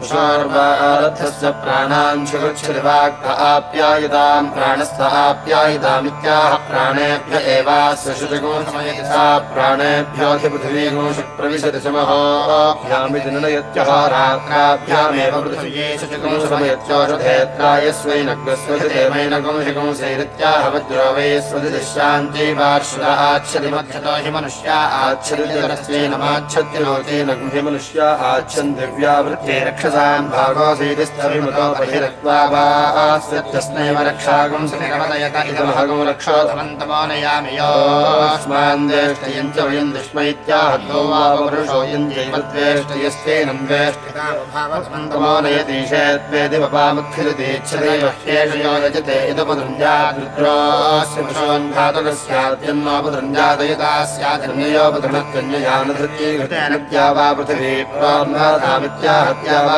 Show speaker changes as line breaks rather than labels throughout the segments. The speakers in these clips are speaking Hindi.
तुषार्वारथस्य प्राणान् सुगच्छिवाक् आप्यायताम् प्राणस्थ आप्यायतामित्याह प्राणेभ्य एवास्य शुचिगुणसमयसा प्राणेभ्योऽधिपृथिवीगुंशु प्रविशति समहोभ्यामिति निनयत्यः रात्राभ्यामेव पृथिव्ये शुचिगुंसमयत्योषधेत्रायस्वैनग्रस्वधिदेवैनगुंशिगुंसैरित्याह वज्रो वै स्वधिशान्ति वार्षुर आच्छति मध्यतो हि मनुष्या आच्छदितरस्वेनमाच्छत्यलोकेन हि मनुष्या आच्छन् दिव्यावृत्ते रक्षसाम् भागोऽसीतिस्थभिमुतो बहिरक्त्वा वा आस्यत्यस्नैव रक्षागुं सनिरमदयत इदमहगुं रक्षोधमन्तमो नयामि योऽस्मान् द्वेष्टयम् च वयम् दुष्मैत्याहतो वा पुरुषो यम् चैव द्वेष्टयस्तेनम् द्वेष्टितामो नयतीशेत्वेदि वपामुत्खिलतीच्छदैव ह्येष यो यजते इदुपदृञ्जाद्रुद्रोऽस्य पशोन्घातकस्याद्यन्नोपदृञ्जादयिता स्यादन्ययोपदृणकन्ययानधृत्यै घृतेन त्या वा पृथिवी प्रान्धामित्याहत्या वा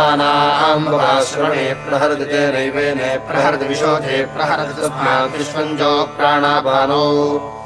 प्रहरति विशोधे प्रहरति तस्मात् विश्वञ्जो प्राणापानो